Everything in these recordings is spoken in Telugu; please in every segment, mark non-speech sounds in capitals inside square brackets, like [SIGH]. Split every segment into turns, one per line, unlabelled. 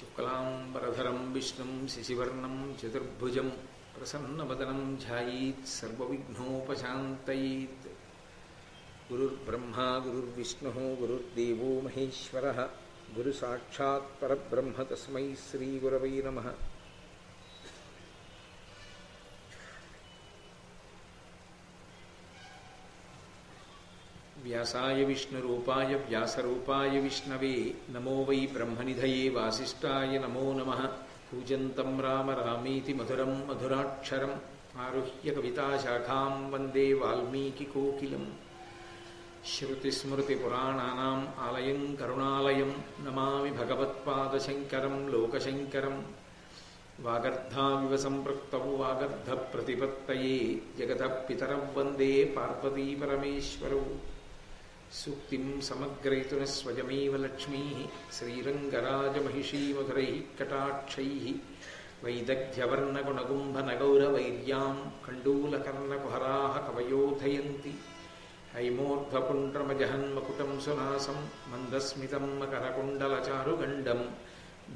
शुक्लाम्बरधरं विष्णुं शिशिवर्णं चतुर्भुजं प्रसन्नवदनं ध्यायीत् सर्वविघ्नोपशान्तयीत् गुरुर्ब्रह्मा गुरुर्विष्णुः गुरुर्देवो महेश्वरः गुरुसाक्षात् परब्रह्म तस्मै श्रीगुरवै नमः వ్యాసాయ విష్ణురూపాయ వ్యాసరూపాయ విష్ణవే నమో వై బ్రహ్మనిధయే వాసిష్టాయ నమో నమ కూజంతం రామ రామీతి మధురం మధురాక్షరం ఆరుహ్య కవితాశాఖాం వందే వాల్మీకికోకిలం श्रुतिस्मृतिपुराणानाम् आलयं करुणालयं नमामि भगवत्पादशङ्करं लोकशङ्करं वागर्धाविव सम्पृक्तौ वागर्धप्रतिपत्तये जगतः पितरं वन्दे पार्वतीपरमेश्वरौ సూక్తిం సమగ్రయితున స్వయమేవ లక్ష్మీ శ్రీరంగరాజమహిషీమధురై కటాక్షై వైదగ్ధ్యవర్ణగుణగుంభనగౌరవైర్యాం కండూలకర్ణకుహరా కవయోధయంతి హైమోర్ధపుండ్రమజహన్మకుటం సునాసం మందస్మితం మకరకుండలచారుగండం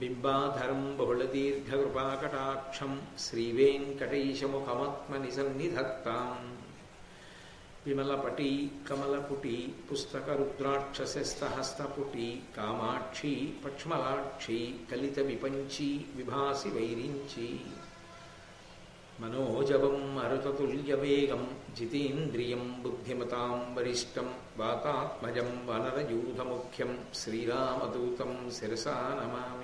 బింబాధరం బహుళదీర్ఘకృపాకటాక్షం శ్రీవేంకటైశముఖమాత్మని సన్నిధత్తాం విమలపటి కమలపుటి పుస్తక రుద్రాక్షసస్తహస్తపుటి కామాక్షి పక్ష్మలాక్షి కలిత విపంచి విభాసి వైరించి మనోజవం మరుతతుల్యవేగం జితేంద్రియం బుద్ధిమతాం వరిష్టం వాతాత్మజం వనరయూధముఖ్యం శ్రీరామదూతం శిరసా నమామి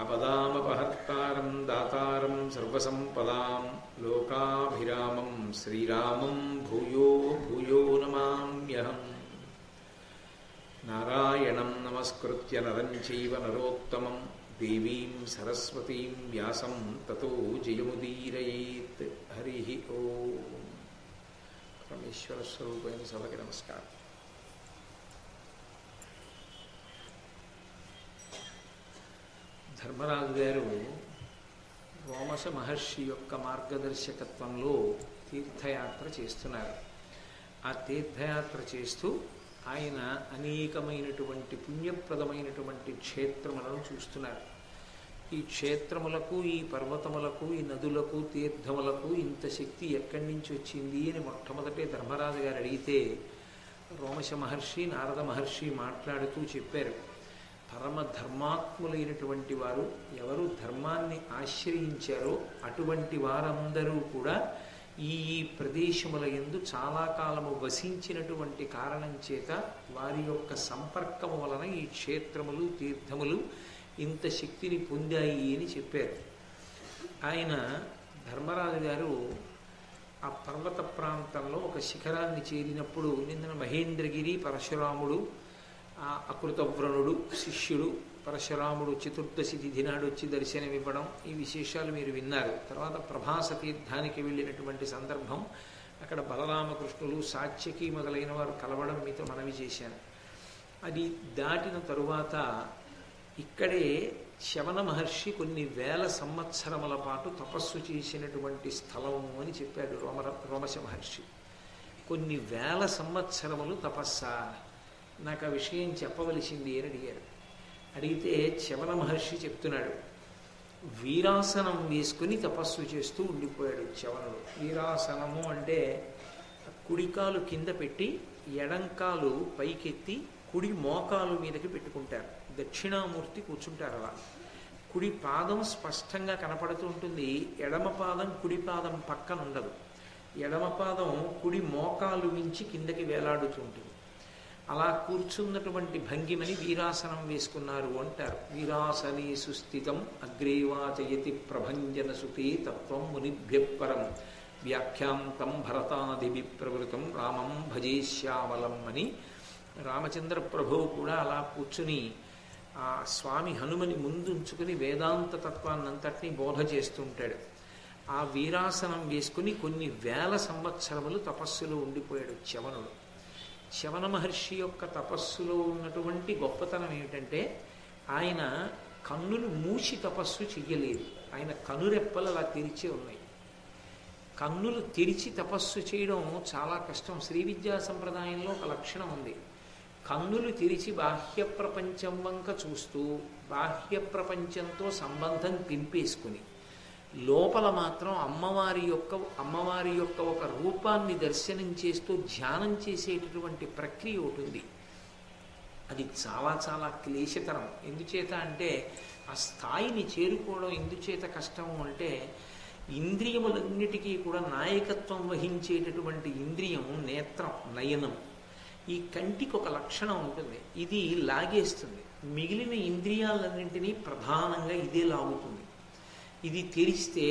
ఆపదామపహత్కారం దాతారం సర్వసంపదాం లోకాభిరామం శ్రీరామం భూయో భూయో నమామ్యహం నారాయణం నమస్కృత్య నరం చైవ నరోత్తమం దేవీం సరస్వతీం వ్యాసం తతో జయముదీరయేత్ హరి ఓం పరమేశ్వర స్వరూపైన సభకి నమస్కారం ధర్మరాజు గారు రోమస మహర్షి
యొక్క మార్గదర్శకత్వంలో తీర్థయాత్ర చేస్తున్నారు ఆ తీర్థయాత్ర చేస్తూ ఆయన అనేకమైనటువంటి పుణ్యప్రదమైనటువంటి క్షేత్రములను చూస్తున్నారు ఈ క్షేత్రములకు ఈ పర్వతములకు ఈ నదులకు తీర్థములకు ఇంత శక్తి ఎక్కడి నుంచి వచ్చింది అని మొట్టమొదటే ధర్మరాజు గారు అడిగితే రోమశ మహర్షి నారద మహర్షి మాట్లాడుతూ చెప్పారు పరమ ధర్మాత్ములైనటువంటి వారు ఎవరు ధర్మాన్ని ఆశ్రయించారో అటువంటి వారందరూ కూడా ఈ ప్రదేశముల ఎందు చాలా కాలము వసించినటువంటి కారణం చేత వారి యొక్క సంపర్కము వలన ఈ క్షేత్రములు తీర్థములు ఇంత శక్తిని పొందాయి అని చెప్పారు ఆయన ధర్మరాజు గారు ఆ పర్వత ప్రాంతంలో ఒక శిఖరాన్ని చేరినప్పుడు నిన్న మహేంద్రగిరి పరశురాముడు ఆ అకృతవ్రణుడు శిష్యుడు పరశురాముడు చతుర్దశి తిథి నాడు వచ్చి దర్శనమివ్వడం ఈ విశేషాలు మీరు విన్నారు తర్వాత ప్రభాస తీర్థానికి వెళ్ళినటువంటి సందర్భం అక్కడ బలరామకృష్ణులు సాత్యకి మొదలైన వారు కలవడం మీతో మనవి చేశాను అది దాటిన తరువాత ఇక్కడే శవన మహర్షి కొన్ని వేల సంవత్సరముల పాటు తపస్సు చేసినటువంటి స్థలము అని చెప్పాడు రోమ రోమశ మహర్షి కొన్ని వేల సంవత్సరములు తపస్సా నాకు ఆ విషయం చెప్పవలసింది అని అడిగారు అడిగితే శమన మహర్షి చెప్తున్నాడు వీరాసనం వేసుకుని తపస్సు చేస్తూ ఉండిపోయాడు చవనుడు వీరాసనము అంటే కుడికాలు కింద పెట్టి ఎడంకాలు పైకెత్తి కుడి మోకాలు మీదకి పెట్టుకుంటారు దక్షిణామూర్తి కూర్చుంటారు అలా కుడి పాదం స్పష్టంగా కనపడుతూ ఉంటుంది ఎడమ పాదం కుడి పాదం పక్కన ఉండదు ఎడమ పాదం కుడి మోకాలు మించి కిందకి వేలాడుతూ ఉంటుంది అలా కూర్చున్నటువంటి భంగిమని వీరాసనం వేసుకున్నారు అంటారు వీరాసనే సుస్థితం అగ్రేవాచయతి ప్రభంజన సుఖే తత్వం
మునిభ్యపరం వ్యాఖ్యాంతం భరతాదివి ప్రవృతం రామం భజే అని రామచంద్ర ప్రభువు కూడా అలా కూర్చుని ఆ
స్వామి హనుమని ముందుంచుకుని వేదాంత తత్వాన్నంతటినీ బోధ చేస్తుంటాడు ఆ వీరాసనం వేసుకుని కొన్ని వేల సంవత్సరములు తపస్సులో ఉండిపోయాడు చవనుడు శవన మహర్షి యొక్క తపస్సులో ఉన్నటువంటి గొప్పతనం ఏమిటంటే ఆయన కన్నులు మూసి తపస్సు చెయ్యలేదు ఆయన కనురెప్పలు అలా తెరిచే ఉన్నాయి కన్నులు తెరిచి తపస్సు చేయడం చాలా కష్టం శ్రీ విద్యా సంప్రదాయంలో ఒక లక్షణం ఉంది కన్నులు తెరిచి బాహ్య ప్రపంచం వంక చూస్తూ బాహ్య ప్రపంచంతో సంబంధం పింపేసుకుని లోపల మాత్రం అమ్మవారి యొక్క అమ్మవారి యొక్క ఒక రూపాన్ని దర్శనం చేస్తూ ధ్యానం చేసేటటువంటి ప్రక్రియ ఉంటుంది అది చాలా చాలా క్లేశకరం ఎందుచేత అంటే ఆ స్థాయిని చేరుకోవడం ఎందుచేత కష్టం అంటే ఇంద్రియములన్నిటికీ కూడా నాయకత్వం వహించేటటువంటి ఇంద్రియం నేత్రం నయనం ఈ కంటికి ఒక లక్షణం ఉంటుంది ఇది లాగేస్తుంది మిగిలిన ఇంద్రియాలన్నింటినీ ప్రధానంగా ఇదే లాగుతుంది ఇది తెరిస్తే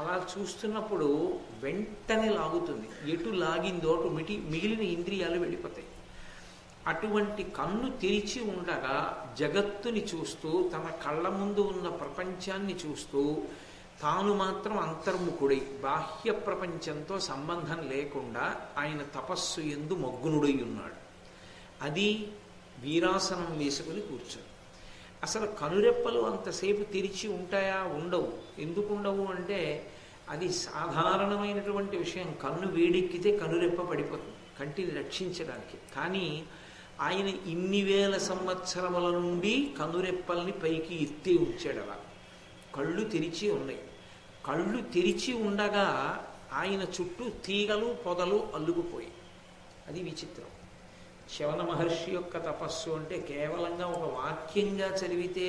అలా చూస్తున్నప్పుడు వెంటనే లాగుతుంది ఎటు లాగిందో అటు మిటి మిగిలిన ఇంద్రియాలు వెళ్ళిపోతాయి అటువంటి కన్ను తెరిచి ఉండగా జగత్తుని చూస్తూ తన కళ్ళ ముందు ఉన్న ప్రపంచాన్ని చూస్తూ తాను మాత్రం అంతర్ముఖుడై బాహ్య ప్రపంచంతో సంబంధం లేకుండా ఆయన తపస్సు ఎందు మగ్గునుడై ఉన్నాడు అది వీరాసనం వేసుకుని కూర్చో అసలు కనురెప్పలు అంతసేపు తెరిచి ఉంటాయా ఉండవు ఎందుకు ఉండవు అంటే అది సాధారణమైనటువంటి విషయం కన్ను వేడెక్కితే కనురెప్ప పడిపోతుంది కంటిని రక్షించడానికి కానీ ఆయన ఇన్ని వేల సంవత్సరముల నుండి కనురెప్పల్ని పైకి ఎత్తి ఉంచాడు అలా కళ్ళు తెరిచి ఉన్నాయి కళ్ళు తెరిచి ఉండగా ఆయన చుట్టూ తీగలు పొదలు అల్లుకుపోయి అది విచిత్రం శవన మహర్షి యొక్క తపస్సు అంటే కేవలంగా ఒక వాక్యంగా చదివితే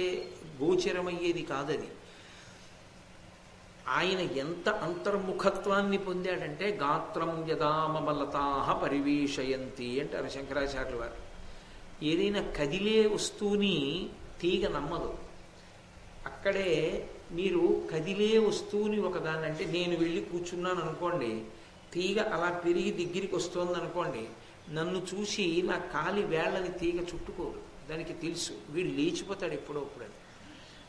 గోచరమయ్యేది కాదది ఆయన ఎంత అంతర్ముఖత్వాన్ని పొందాడంటే గాత్రం యదామలతాహ పరివేషయంతి అంటారు శంకరాచార్యులు వారు ఏదైనా కదిలే వస్తువుని తీగ నమ్మదు అక్కడే మీరు కదిలే వస్తువుని ఒకదాన్ని అంటే నేను వెళ్ళి కూర్చున్నాను అనుకోండి తీగ అలా పెరిగి దగ్గరికి వస్తుంది అనుకోండి నన్ను చూసి నా కాలి వేళ్ళని తీగ చుట్టుకోరు దానికి తెలుసు వీడు లేచిపోతాడు ఎప్పుడో అప్పుడని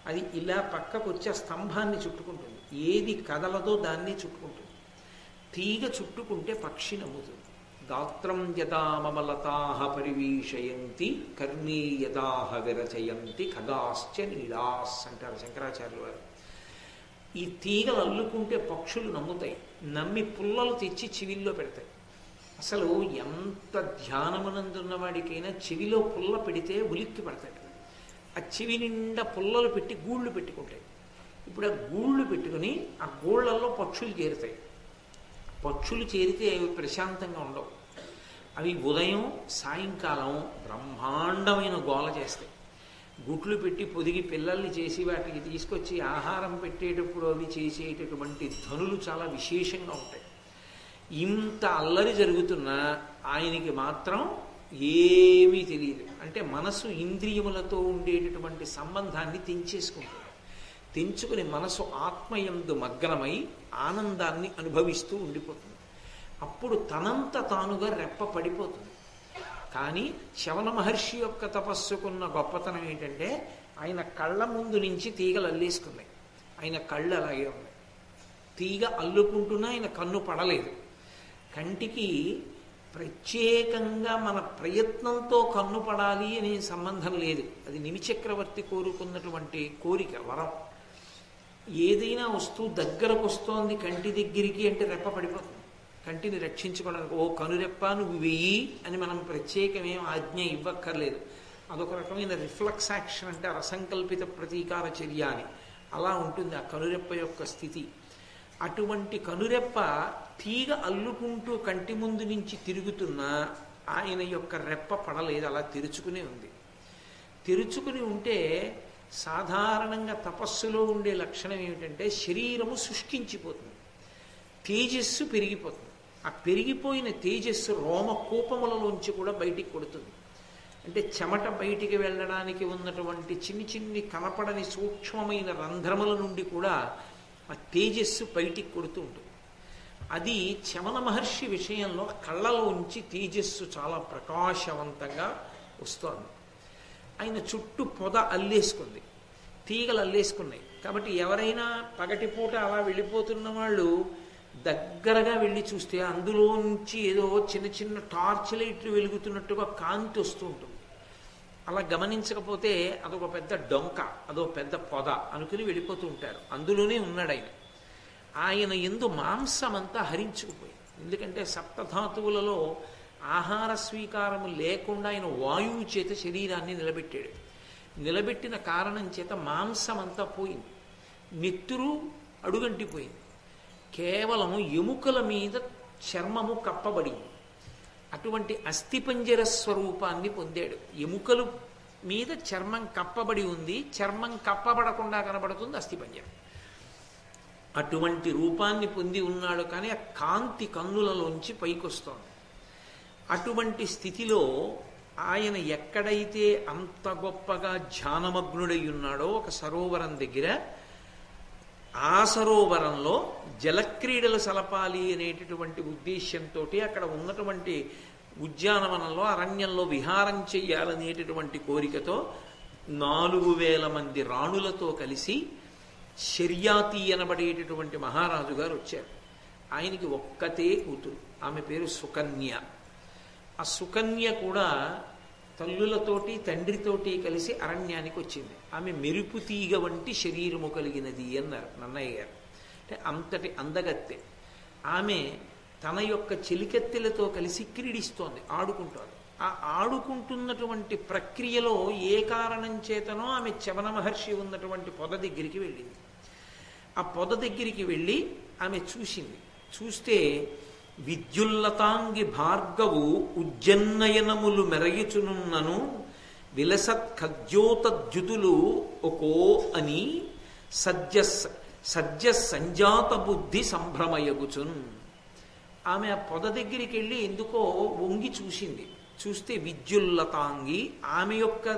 అది ఇలా పక్కకు వచ్చే స్తంభాన్ని చుట్టుకుంటుంది ఏది కదలదో దాన్ని చుట్టుకుంటుంది తీగ చుట్టుకుంటే పక్షి నమ్ముతుంది గాత్రం యదా మమలతాహ పరివీషయంతి కర్ణీ యదాహ విరచయంతి ఖగాశ్చ నీడాస్ అంటారు శంకరాచార్యులు వారు ఈ తీగలు అల్లుకుంటే పక్షులు నమ్ముతాయి నమ్మి పుల్లలు తెచ్చి చివిల్లో పెడతాయి అసలు ఎంత ధ్యానమునందున్నవాడికైనా చెవిలో పుల్ల పెడితే ఉలిక్కి పడతాడు ఆ చెవి నిండా పుల్లలు పెట్టి గూళ్ళు పెట్టుకుంటాయి ఇప్పుడు ఆ గూళ్ళు పెట్టుకుని ఆ గూళ్ళల్లో పక్షులు చేరుతాయి పక్షులు చేరితే అవి ప్రశాంతంగా ఉండవు అవి ఉదయం సాయంకాలం బ్రహ్మాండమైన గోల చేస్తాయి గుట్లు పెట్టి పొదిగి పిల్లల్ని చేసి వాటికి తీసుకొచ్చి ఆహారం పెట్టేటప్పుడు అవి చేసేటటువంటి ధనులు చాలా విశేషంగా ఉంటాయి ఇంత అల్లరి జరుగుతున్నా ఆయనకి మాత్రం ఏమీ తెలియదు అంటే మనసు ఇంద్రియములతో ఉండేటటువంటి సంబంధాన్ని తెంచేసుకుంటుంది తెంచుకుని మనసు ఆత్మయందు మగ్నమై ఆనందాన్ని అనుభవిస్తూ ఉండిపోతుంది అప్పుడు తనంత తానుగా రెప్ప పడిపోతుంది కానీ శవన మహర్షి యొక్క తపస్సుకున్న గొప్పతనం ఏంటంటే ఆయన కళ్ళ ముందు నుంచి తీగలు అల్లేసుకున్నాయి ఆయన కళ్ళు అలాగే ఉన్నాయి తీగ అల్లుకుంటున్నా ఆయన కన్ను పడలేదు కంటికి ప్రత్యేకంగా మన ప్రయత్నంతో కన్ను పడాలి అనే సంబంధం లేదు అది నిమిచక్రవర్తి కోరుకున్నటువంటి కోరిక వరం ఏదైనా వస్తువు దగ్గరకు వస్తోంది కంటి దగ్గరికి అంటే రెప్ప పడిపోతుంది కంటిని రక్షించుకోవడానికి ఓ కనురెప్ప నువ్వు వెయ్యి అని మనం ప్రత్యేకమేం ఆజ్ఞ ఇవ్వక్కర్లేదు అదొక రకమైన రిఫ్లెక్స్ యాక్షన్ అంటే అసంకల్పిత ప్రతీకార చర్య అని అలా ఉంటుంది ఆ కనురెప్ప యొక్క స్థితి అటువంటి కనురెప్ప తీగ అల్లుకుంటూ కంటి ముందు నుంచి తిరుగుతున్నా ఆయన యొక్క రెప్ప పడలేదు అలా తెరుచుకునే ఉంది తెరుచుకుని ఉంటే సాధారణంగా తపస్సులో ఉండే లక్షణం ఏమిటంటే శరీరము శుష్కించిపోతుంది తేజస్సు పెరిగిపోతుంది ఆ పెరిగిపోయిన తేజస్సు రోమ కోపములలోంచి కూడా బయటికి కొడుతుంది అంటే చెమట బయటికి వెళ్ళడానికి ఉన్నటువంటి చిన్ని చిన్ని కనపడని సూక్ష్మమైన రంధ్రముల నుండి కూడా ఆ తేజస్సు బయటికి కొడుతూ ఉంటుంది అది చమన మహర్షి విషయంలో కళ్ళలో ఉంచి తేజస్సు చాలా ప్రకాశవంతంగా వస్తోంది ఆయన చుట్టూ పొద అల్లేసుకుంది తీగలు అల్లేసుకున్నాయి కాబట్టి ఎవరైనా పగటిపూట అలా వెళ్ళిపోతున్న వాళ్ళు దగ్గరగా వెళ్ళి చూస్తే అందులోంచి ఏదో చిన్న చిన్న టార్చ్ లైట్లు వెలుగుతున్నట్టుగా కాంతి వస్తూ ఉంటుంది అలా గమనించకపోతే అదొక పెద్ద డొంక అదో పెద్ద పొద అనుకుని వెళ్ళిపోతూ ఉంటారు అందులోనే ఉన్నాడు ఆయన ఆయన ఎందు మాంసమంతా హరించుకుపోయింది ఎందుకంటే సప్తధాతువులలో ఆహార స్వీకారం లేకుండా ఆయన వాయువు చేత శరీరాన్ని నిలబెట్టాడు నిలబెట్టిన కారణం చేత మాంసమంతా పోయింది నెత్తురు అడుగంటిపోయింది కేవలం ఎముకల మీద చర్మము కప్పబడింది అటువంటి అస్థిపంజర స్వరూపాన్ని పొందాడు ఎముకలు మీద చర్మం కప్పబడి ఉంది చర్మం కప్పబడకుండా కనబడుతుంది అస్థిపంజరం అటువంటి రూపాన్ని పొంది ఉన్నాడు కానీ ఆ కాంతి కన్నులలోంచి పైకొస్తోంది అటువంటి స్థితిలో ఆయన ఎక్కడైతే అంత గొప్పగా ధ్యానమగ్నుడై ఉన్నాడో ఒక సరోవరం దగ్గర ఆ సరోవరంలో జలక్రీడలు సలపాలి అనేటటువంటి ఉద్దేశ్యంతో అక్కడ ఉన్నటువంటి ఉద్యానవనంలో అరణ్యంలో విహారం చెయ్యాలనేటటువంటి కోరికతో నాలుగు వేల మంది రాణులతో కలిసి శర్యాతి అనబడేటటువంటి మహారాజు గారు వచ్చారు ఆయనకి ఒక్కతే కూతురు ఆమె పేరు సుకన్య ఆ సుకన్య కూడా తల్లులతోటి తండ్రితోటి కలిసి అరణ్యానికి వచ్చింది ఆమె మెరుపు తీగ వంటి శరీరము కలిగినది అన్నారు నన్నయ్య గారు అంటే అంతటి అందగత్తె ఆమె తన యొక్క చెలికత్తెలతో కలిసి క్రీడిస్తోంది ఆడుకుంటోంది ఆ ఆడుకుంటున్నటువంటి ప్రక్రియలో ఏ కారణం చేతనో ఆమె చవన మహర్షి ఉన్నటువంటి పొద దగ్గరికి వెళ్ళింది ఆ పొద దగ్గరికి వెళ్ళి ఆమె చూసింది చూస్తే విద్యుల్లతాంగి భార్గవు ఉజ్జన్నయనములు మెరగిచునున్నను విలసత్ ఖద్యోతద్యుతులు ఒకో అని సజ్జ సజ్జ సంజాత బుద్ధి సంభ్రమయగుచున్ ఆమె ఆ పొద దగ్గరికి వెళ్ళి ఎందుకో వంగి చూసింది చూస్తే విద్యుల్లతాంగి ఆమె యొక్క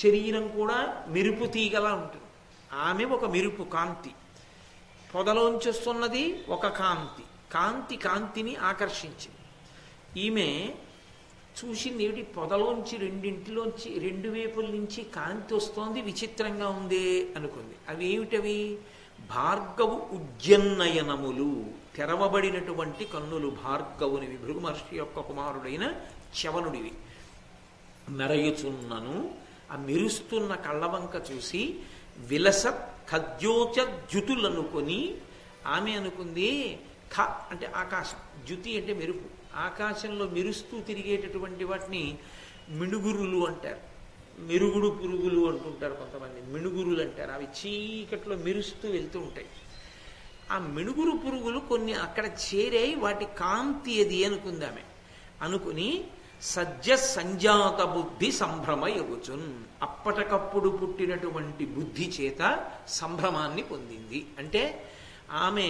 శరీరం కూడా మెరుపు తీగలా ఉంటుంది ఆమె ఒక మెరుపు కాంతి పొదలోంచి వస్తున్నది ఒక కాంతి కాంతి కాంతిని ఆకర్షించింది ఈమె చూసిందేమిటి పొదలోంచి రెండింటిలోంచి రెండు వేపుల నుంచి కాంతి వస్తోంది విచిత్రంగా ఉందే అనుకుంది అవి ఏమిటవి భార్గవు ఉజ్జన్నయనములు తెరవబడినటువంటి కన్నులు భార్గవునివి భృగు మహర్షి యొక్క కుమారుడైన చవనుడివి మెరయుచున్నను ఆ మెరుస్తున్న కళ్ళవంక చూసి విలస ఖద్యోచ ద్యుతులనుకొని ఆమె అనుకుంది ఖ అంటే ఆకాశం జ్యుతి అంటే మెరుపు ఆకాశంలో మెరుస్తూ తిరిగేటటువంటి వాటిని మిణుగురులు అంటారు మెరుగుడు పురుగులు అంటుంటారు కొంతమంది మిణుగురులు అంటారు అవి చీకట్లో మెరుస్తూ వెళ్తూ ఉంటాయి ఆ మిణుగురు పురుగులు కొన్ని అక్కడ చేరాయి వాటి కాంతి అది అనుకుందామే అనుకుని సజ్జ సంజాత బుద్ధి సంభ్రమ యోగుచున్ అప్పటికప్పుడు పుట్టినటువంటి బుద్ధి చేత సంభ్రమాన్ని పొందింది అంటే ఆమె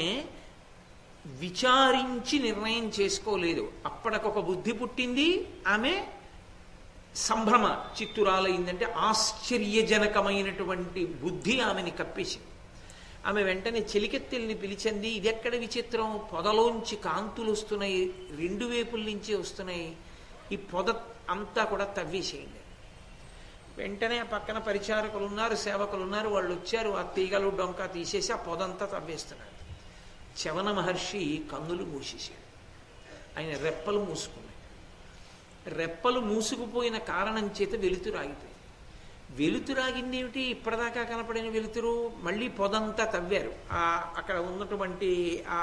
విచారించి నిర్ణయం చేసుకోలేదు అప్పటికొక బుద్ధి పుట్టింది ఆమె సంభ్రమ చిత్తురాలయ్యిందంటే ఆశ్చర్యజనకమైనటువంటి బుద్ధి ఆమెని కప్పేసింది ఆమె వెంటనే చెలికెత్తెల్ని పిలిచింది ఇది ఎక్కడ విచిత్రం పొదలోంచి కాంతులు వస్తున్నాయి రెండు వేపుల నుంచి వస్తున్నాయి ఈ పొద అంతా కూడా తవ్వేసేయండి వెంటనే పక్కన పరిచారకులు ఉన్నారు సేవకులు ఉన్నారు వాళ్ళు వచ్చారు ఆ తీగలు డొంక తీసేసి ఆ పొదంతా తవ్వేస్తున్నారు చవన మహర్షి కన్నులు మూసేశాడు ఆయన రెప్పలు మూసుకున్నాయి రెప్పలు మూసుకుపోయిన కారణం చేత వెలుతురు వెలుతురు వెలుతురాగింది ఏమిటి ఇప్పటిదాకా కనపడిన వెలుతురు మళ్ళీ పొదంతా తవ్వారు ఆ అక్కడ ఉన్నటువంటి ఆ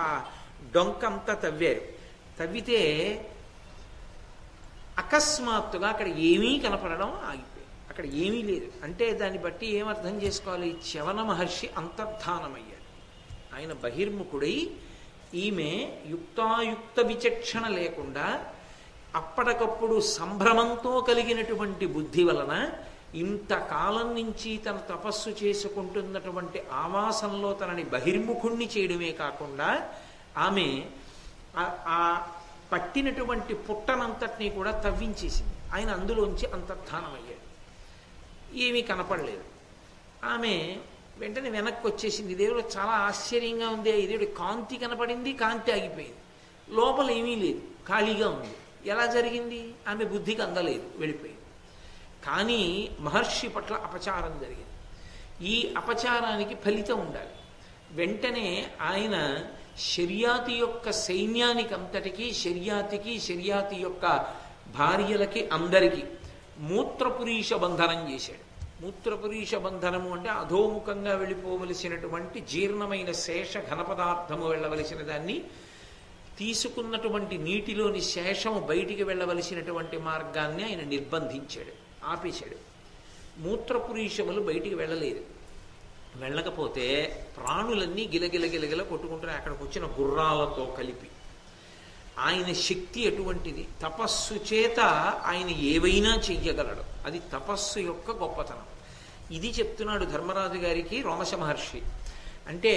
డొంక అంతా తవ్వారు తవ్వితే అకస్మాత్తుగా అక్కడ ఏమీ కనపడడం ఆగిపోయింది అక్కడ ఏమీ లేదు అంటే దాన్ని బట్టి ఏమర్థం చేసుకోవాలి చవన మహర్షి అంతర్ధానమయ్యారు ఆయన బహిర్ముఖుడై ఈమె యుక్తాయుక్త విచక్షణ లేకుండా అప్పటికప్పుడు సంభ్రమంతో కలిగినటువంటి బుద్ధి వలన ఇంతకాలం నుంచి తన తపస్సు చేసుకుంటున్నటువంటి ఆవాసంలో తనని బహిర్ముఖుణ్ణి చేయడమే కాకుండా ఆమె ఆ పట్టినటువంటి పుట్టనంతటినీ కూడా తవ్వించేసింది ఆయన అందులోంచి అయ్యాడు ఏమీ కనపడలేదు ఆమె వెంటనే వెనక్కి వచ్చేసింది దేవుడు చాలా ఆశ్చర్యంగా ఉంది దేవుడి కాంతి కనపడింది కాంతి ఆగిపోయింది లోపల ఏమీ లేదు ఖాళీగా ఉంది ఎలా జరిగింది ఆమె బుద్ధికి అందలేదు వెళ్ళిపోయింది కానీ మహర్షి పట్ల అపచారం జరిగింది ఈ అపచారానికి ఫలితం ఉండాలి వెంటనే ఆయన శర్యాతి యొక్క సైన్యానికి అంతటికీ శర్యాతికి శర్యాతి యొక్క భార్యలకి అందరికీ మూత్రపురీష బంధనం చేశాడు మూత్రపురీష బంధనము అంటే అధోముఖంగా వెళ్ళిపోవలసినటువంటి జీర్ణమైన శేష ఘన పదార్థము వెళ్ళవలసిన దాన్ని తీసుకున్నటువంటి నీటిలోని శేషము బయటికి వెళ్ళవలసినటువంటి మార్గాన్ని ఆయన నిర్బంధించాడు ఆపేశాడు మూత్రపురీషములు బయటికి వెళ్ళలేదు వెళ్ళకపోతే ప్రాణులన్నీ గిలగిల గిలగిల కొట్టుకుంటున్నాయి అక్కడికి వచ్చిన గుర్రాలతో కలిపి ఆయన శక్తి ఎటువంటిది తపస్సు చేత ఆయన ఏవైనా చెయ్యగలడు అది తపస్సు యొక్క గొప్పతనం ఇది చెప్తున్నాడు ధర్మరాజు గారికి రోమశ మహర్షి అంటే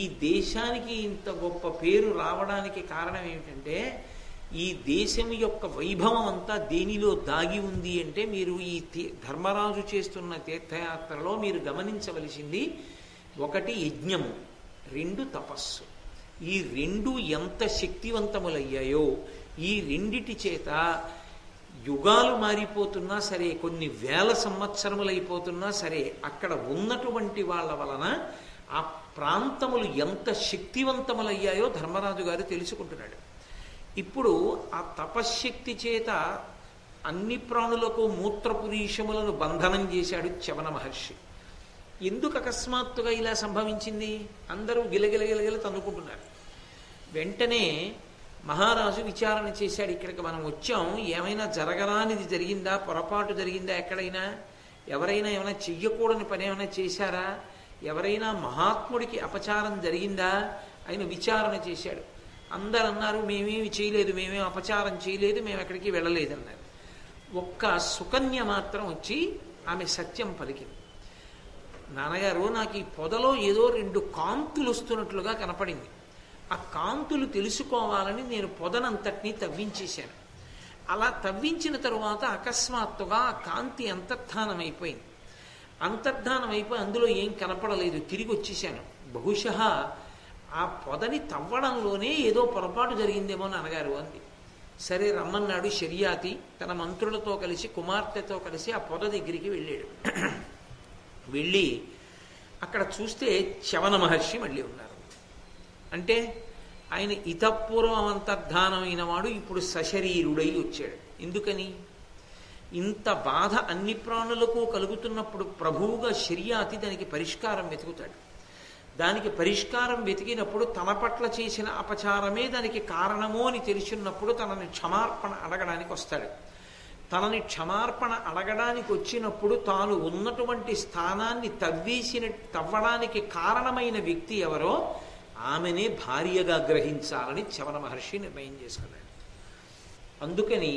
ఈ దేశానికి ఇంత గొప్ప పేరు రావడానికి కారణం ఏమిటంటే ఈ దేశం యొక్క వైభవం అంతా దేనిలో దాగి ఉంది అంటే మీరు ఈ ధర్మరాజు చేస్తున్న తీర్థయాత్రలో మీరు గమనించవలసింది ఒకటి యజ్ఞము రెండు తపస్సు ఈ రెండు ఎంత శక్తివంతములయ్యాయో ఈ రెండిటి చేత యుగాలు మారిపోతున్నా సరే కొన్ని వేల సంవత్సరములు అయిపోతున్నా సరే అక్కడ ఉన్నటువంటి వాళ్ళ వలన ఆ ప్రాంతములు ఎంత శక్తివంతములయ్యాయో ధర్మరాజు గారు తెలుసుకుంటున్నాడు ఇప్పుడు ఆ తపశ్శక్తి చేత అన్ని ప్రాణులకు మూత్రపురీషములను బంధనం చేశాడు చవన మహర్షి ఎందుకు అకస్మాత్తుగా ఇలా సంభవించింది అందరూ గిలగిలగిలగిల తన్నుకుంటున్నారు వెంటనే మహారాజు విచారణ చేశాడు ఇక్కడికి మనం వచ్చాం ఏమైనా జరగరానిది జరిగిందా పొరపాటు జరిగిందా ఎక్కడైనా ఎవరైనా ఏమైనా చెయ్యకూడని పని ఏమైనా చేశారా ఎవరైనా మహాత్ముడికి అపచారం జరిగిందా ఆయన విచారణ చేశాడు అందరు అన్నారు మేమేమి చేయలేదు మేమేమి అపచారం చేయలేదు మేము ఎక్కడికి వెళ్ళలేదన్నారు ఒక్క సుకన్య మాత్రం వచ్చి ఆమె సత్యం పలికింది నాన్నగారు నాకు ఈ పొదలో ఏదో రెండు కాంతులు వస్తున్నట్లుగా కనపడింది ఆ కాంతులు తెలుసుకోవాలని నేను పొదనంతటినీ తవ్వించేశాను అలా తవ్వించిన తరువాత అకస్మాత్తుగా ఆ కాంతి అంతర్ధానం అయిపోయింది అంతర్ధానం అయిపోయి అందులో ఏం కనపడలేదు తిరిగి వచ్చేసాను బహుశ ఆ పొదని తవ్వడంలోనే ఏదో పొరపాటు జరిగిందేమో అని అనగారు అంది సరే రమ్మన్నాడు శర్యాతి తన మంత్రులతో కలిసి కుమార్తెతో కలిసి ఆ పొద దగ్గరికి వెళ్ళాడు [CLEARS THROAT] వెళ్ళి అక్కడ చూస్తే చవన మహర్షి మళ్ళీ ఉన్నారు అంటే ఆయన ఇతపూర్వం అంతర్ధానమైన వాడు ఇప్పుడు సశరీరుడై వచ్చాడు ఎందుకని ఇంత బాధ అన్ని ప్రాణులకు కలుగుతున్నప్పుడు ప్రభువుగా శర్యాతి దానికి పరిష్కారం వెతుకుతాడు దానికి పరిష్కారం వెతికినప్పుడు తన పట్ల చేసిన అపచారమే దానికి కారణము అని తెలిసినప్పుడు తనని క్షమార్పణ అడగడానికి వస్తాడు తనని క్షమార్పణ అడగడానికి వచ్చినప్పుడు తాను ఉన్నటువంటి స్థానాన్ని తవ్వేసిన తవ్వడానికి కారణమైన వ్యక్తి ఎవరో ఆమెనే భార్యగా గ్రహించాలని చవన మహర్షి నిర్ణయం చేసుకున్నాడు అందుకని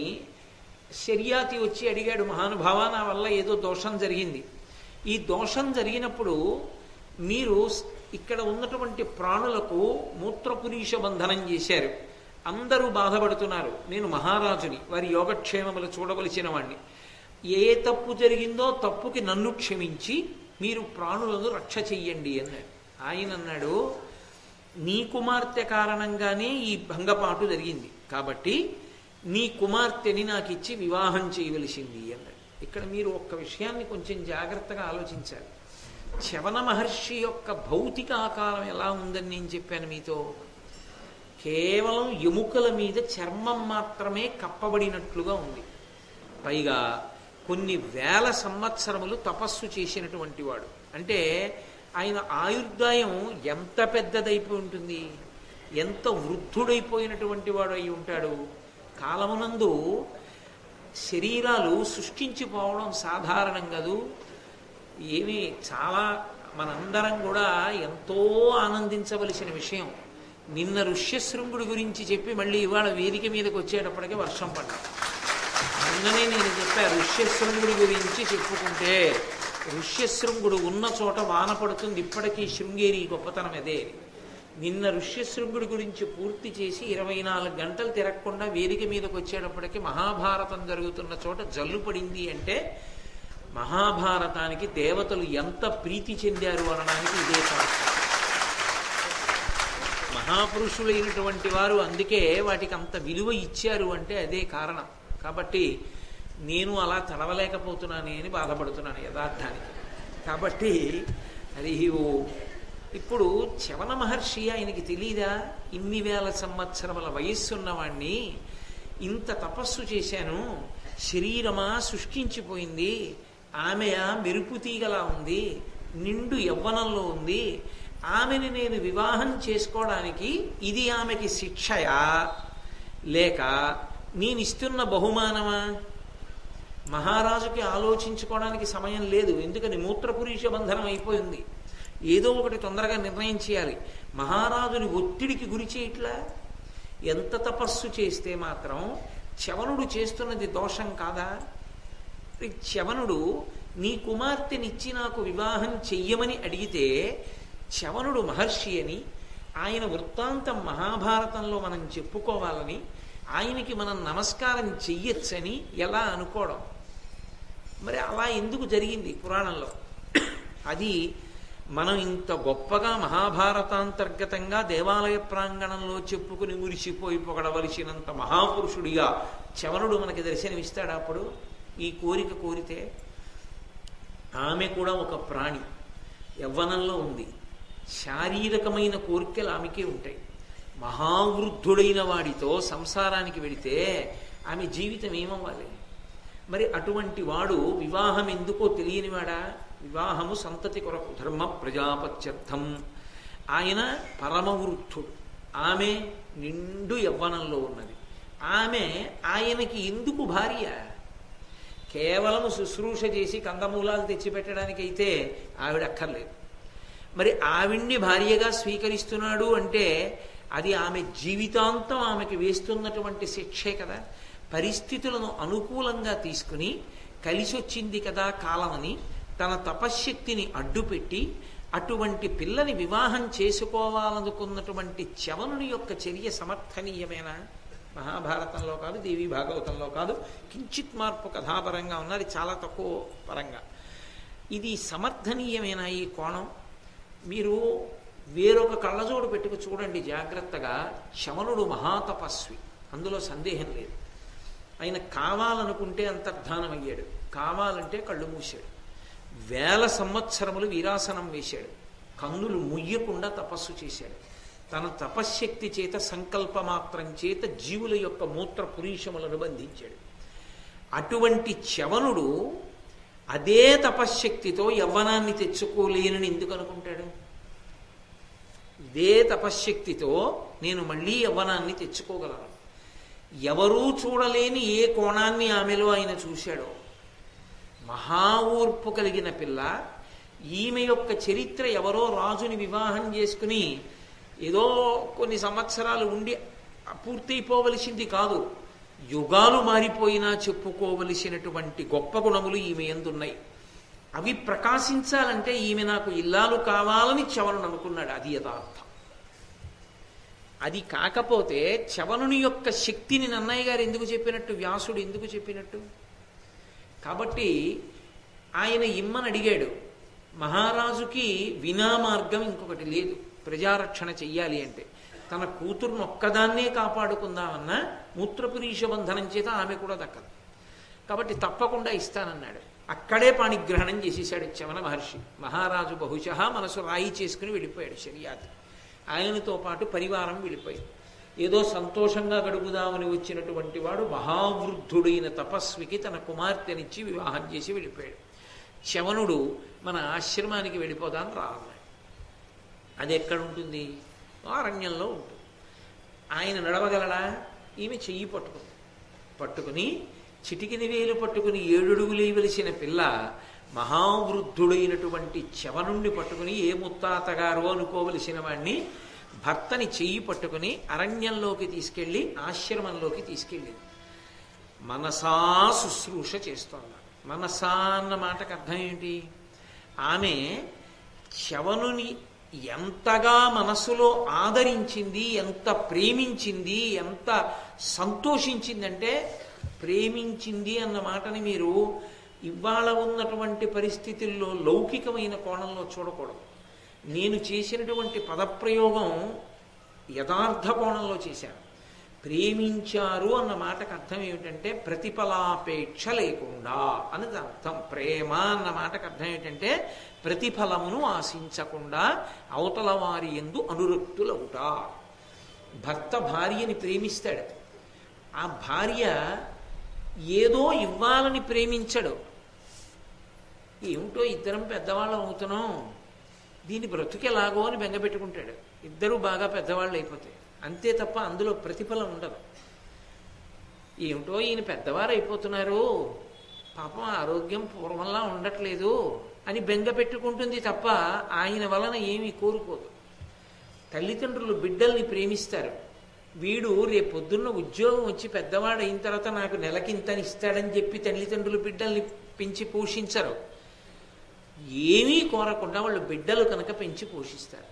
శర్యాతి వచ్చి అడిగాడు మహానుభావ నా వల్ల ఏదో దోషం జరిగింది ఈ దోషం జరిగినప్పుడు మీరు ఇక్కడ ఉన్నటువంటి ప్రాణులకు మూత్రపురీష బంధనం చేశారు అందరూ బాధపడుతున్నారు నేను మహారాజుని వారి యోగక్షేమములు చూడవలసిన వాణ్ణి ఏ తప్పు జరిగిందో తప్పుకి నన్ను క్షమించి మీరు ప్రాణులను రక్ష చెయ్యండి అన్నాడు ఆయన అన్నాడు నీ కుమార్తె కారణంగానే ఈ భంగపాటు జరిగింది కాబట్టి నీ కుమార్తెని నాకు ఇచ్చి వివాహం చేయవలసింది అన్నాడు ఇక్కడ మీరు ఒక్క విషయాన్ని కొంచెం జాగ్రత్తగా ఆలోచించాలి చవన మహర్షి యొక్క భౌతిక ఆకారం ఎలా ఉందని నేను చెప్పాను మీతో కేవలం ఎముకల మీద చర్మం మాత్రమే కప్పబడినట్లుగా ఉంది పైగా కొన్ని వేల సంవత్సరములు తపస్సు చేసినటువంటి వాడు అంటే ఆయన ఆయుర్దాయం ఎంత పెద్దదైపోయి ఉంటుంది ఎంత వృద్ధుడైపోయినటువంటి వాడు అయి ఉంటాడు కాలమునందు శరీరాలు సృష్టించిపోవడం సాధారణం కాదు ఏమి చాలా మనందరం కూడా ఎంతో ఆనందించవలసిన విషయం నిన్న ఋష్యశృంగుడి గురించి చెప్పి మళ్ళీ ఇవాళ వేదిక మీదకి వచ్చేటప్పటికే వర్షం పడ్డా నిన్ననే నేను చెప్పా ఋష్యశృంగుడి గురించి చెప్పుకుంటే ఋష్యశృంగుడు ఉన్న చోట వాన పడుతుంది ఇప్పటికీ శృంగేరి గొప్పతనం అదే నిన్న ఋష్యశృంగుడి గురించి పూర్తి చేసి ఇరవై నాలుగు గంటలు తిరగకుండా వేదిక మీదకి వచ్చేటప్పటికి మహాభారతం జరుగుతున్న చోట జల్లు పడింది అంటే మహాభారతానికి దేవతలు ఎంత ప్రీతి చెందారు అనడానికి ఇదే మహాపురుషులైనటువంటి వారు అందుకే వాటికి అంత విలువ ఇచ్చారు అంటే అదే కారణం కాబట్టి నేను అలా తడవలేకపోతున్నాను అని బాధపడుతున్నాను యథార్థానికి కాబట్టి హరి ఓ ఇప్పుడు చవన మహర్షి ఆయనకి తెలీదా ఇన్ని వేల సంవత్సరముల వయస్సున్నవాణ్ణి ఇంత తపస్సు చేశాను శరీరమా శుష్కించిపోయింది ఆమెయా మెరుపు తీగలా ఉంది నిండు యవ్వనంలో ఉంది ఆమెని నేను వివాహం చేసుకోవడానికి ఇది ఆమెకి శిక్షయా లేక నేనిస్తున్న బహుమానమా మహారాజుకి ఆలోచించుకోవడానికి సమయం లేదు ఎందుకని మూత్రపురీష బంధనం అయిపోయింది ఏదో ఒకటి తొందరగా నిర్ణయం చేయాలి మహారాజుని ఒత్తిడికి గురి చేయట్లా ఎంత తపస్సు చేస్తే మాత్రం చవనుడు చేస్తున్నది దోషం కాదా చవనుడు నీ కుమార్తెనిచ్చి నాకు వివాహం చెయ్యమని అడిగితే చవనుడు మహర్షి అని ఆయన వృత్తాంతం మహాభారతంలో మనం చెప్పుకోవాలని ఆయనకి మనం నమస్కారం చెయ్యొచ్చని ఎలా అనుకోవడం మరి అలా ఎందుకు జరిగింది పురాణంలో అది మనం ఇంత గొప్పగా మహాభారతాంతర్గతంగా దేవాలయ ప్రాంగణంలో చెప్పుకుని మురిసిపోయి పొగడవలసినంత మహాపురుషుడిగా చవనుడు మనకి దర్శనమిస్తాడు అప్పుడు ఈ కోరిక కోరితే ఆమె కూడా ఒక ప్రాణి యవ్వనంలో ఉంది శారీరకమైన కోరికలు ఆమెకే ఉంటాయి మహావృద్ధుడైన వాడితో సంసారానికి వెళితే ఆమె జీవితం ఏమవ్వాలి మరి అటువంటి వాడు వివాహం ఎందుకో తెలియనివాడా వివాహము సంతతి కొరకు ధర్మ ప్రజాపత్యర్థం ఆయన పరమవృద్ధుడు ఆమె నిండు యవ్వనంలో ఉన్నది ఆమె ఆయనకి ఎందుకు భార్య కేవలం శుశ్రూష చేసి కందమూలాలు తెచ్చిపెట్టడానికైతే ఆవిడ అక్కర్లేదు మరి ఆవిడ్ని భార్యగా స్వీకరిస్తున్నాడు అంటే అది ఆమె జీవితాంతం ఆమెకి వేస్తున్నటువంటి శిక్షే కదా పరిస్థితులను అనుకూలంగా తీసుకుని కలిసొచ్చింది కదా కాలమని తన తపశ్శక్తిని అడ్డుపెట్టి అటువంటి పిల్లని వివాహం చేసుకోవాలనుకున్నటువంటి చవనుని యొక్క చర్య సమర్థనీయమైన మహాభారతంలో కాదు దేవి భాగవతంలో కాదు కించిత్ మార్పు కథాపరంగా ఉన్నది చాలా తక్కువ పరంగా ఇది సమర్థనీయమైన ఈ కోణం మీరు వేరొక కళ్ళజోడు పెట్టుకు చూడండి జాగ్రత్తగా శమనుడు మహాతపస్వి అందులో సందేహం లేదు ఆయన కావాలనుకుంటే అంతర్ధానం అయ్యాడు కావాలంటే కళ్ళు మూశాడు వేల సంవత్సరములు వీరాసనం వేశాడు కన్నులు ముయ్యకుండా తపస్సు చేశాడు తన తపశ్శక్తి చేత సంకల్పమాత్రం చేత జీవుల యొక్క మూత్ర పురీషములను బంధించాడు అటువంటి చవనుడు అదే తపశ్శక్తితో యవ్వనాన్ని తెచ్చుకోలేనని ఎందుకు అనుకుంటాడు ఇదే తపశ్శక్తితో నేను మళ్ళీ యవ్వనాన్ని తెచ్చుకోగలను ఎవరూ చూడలేని ఏ కోణాన్ని ఆమెలో ఆయన చూశాడో మహా ఊర్పు కలిగిన పిల్ల ఈమె యొక్క చరిత్ర ఎవరో రాజుని వివాహం చేసుకుని ఏదో కొన్ని సంవత్సరాలు ఉండి పూర్తయిపోవలసింది కాదు యుగాలు మారిపోయినా చెప్పుకోవలసినటువంటి గొప్ప గుణములు ఈమె ఎందున్నాయి అవి ప్రకాశించాలంటే ఈమె నాకు ఇల్లాలు కావాలని చవనుడు అనుకున్నాడు అది యథార్థం అది కాకపోతే చవనుని యొక్క శక్తిని నన్నయ్య గారు ఎందుకు చెప్పినట్టు వ్యాసుడు ఎందుకు చెప్పినట్టు కాబట్టి ఆయన ఇమ్మని అడిగాడు మహారాజుకి వినా మార్గం ఇంకొకటి లేదు ప్రజారక్షణ చెయ్యాలి అంటే తన కూతురును ఒక్కదాన్నే కాపాడుకుందామన్న మూత్రపురీష బంధనం చేత ఆమె కూడా దక్కదు కాబట్టి తప్పకుండా ఇస్తానన్నాడు అక్కడే పాణిగ్రహణం చేసేసాడు చమన మహర్షి మహారాజు బహుశ మనసు రాయి చేసుకుని వెళ్ళిపోయాడు శర్యాతి ఆయనతో పాటు పరివారం వెళ్ళిపోయింది ఏదో సంతోషంగా గడుపుదామని వచ్చినటువంటి వాడు మహావృద్ధుడైన తపస్వికి తన కుమార్తెనిచ్చి వివాహం చేసి వెళ్ళిపోయాడు శవనుడు మన ఆశ్రమానికి వెళ్ళిపోదాం రావాలి అది ఎక్కడ ఉంటుంది అరణ్యంలో ఉంటుంది ఆయన నడవగలడా ఈమె చెయ్యి పట్టుకుంది పట్టుకుని చిటికిని వేలు పట్టుకుని ఏడుగులేయవలసిన పిల్ల మహావృద్ధుడైనటువంటి చవనుణ్ణి పట్టుకుని ఏ ముత్తాతగారు అనుకోవలసిన వాణ్ణి భర్తని చెయ్యి పట్టుకుని అరణ్యంలోకి తీసుకెళ్ళి ఆశ్రమంలోకి తీసుకెళ్ళి మనసా శుశ్రూష చేస్తోంది మనసా అన్న మాటకు అర్థం ఏంటి ఆమె శవనుని ఎంతగా మనసులో ఆదరించింది ఎంత ప్రేమించింది ఎంత సంతోషించిందంటే ప్రేమించింది అన్న మాటని మీరు ఇవాళ ఉన్నటువంటి పరిస్థితుల్లో లౌకికమైన కోణంలో చూడకూడదు నేను చేసినటువంటి పదప్రయోగం యథార్థ కోణంలో చేశాను ప్రేమించారు అన్న మాటకు అర్థం ఏమిటంటే ప్రతిఫలాపేక్ష లేకుండా అని అర్థం ప్రేమ అన్న మాటకు అర్థం ఏమిటంటే ప్రతిఫలమును ఆశించకుండా అవతల వారి ఎందు అనురక్తులవుట భర్త భార్యని ప్రేమిస్తాడు ఆ భార్య ఏదో ఇవ్వాలని ప్రేమించడు ఏమిటో ఇద్దరం పెద్దవాళ్ళం అవుతున్నాం దీన్ని బ్రతుకెలాగో అని బెంగపెట్టుకుంటాడు ఇద్దరూ బాగా పెద్దవాళ్ళు అయిపోతాయి అంతే తప్ప అందులో ప్రతిఫలం ఉండదు ఏమిటో ఈయన పెద్దవారు అయిపోతున్నారు పాపం ఆరోగ్యం పూర్వంలా ఉండట్లేదు అని బెంగ పెట్టుకుంటుంది తప్ప ఆయన వలన ఏమీ కోరుకోదు తల్లిదండ్రులు బిడ్డల్ని ప్రేమిస్తారు వీడు పొద్దున్న ఉద్యోగం వచ్చి పెద్దవాడు అయిన తర్వాత నాకు నెలకింతని ఇస్తాడని చెప్పి తల్లిదండ్రులు బిడ్డల్ని పెంచి పోషించరు ఏమీ కోరకుండా వాళ్ళు బిడ్డలు కనుక పెంచి పోషిస్తారు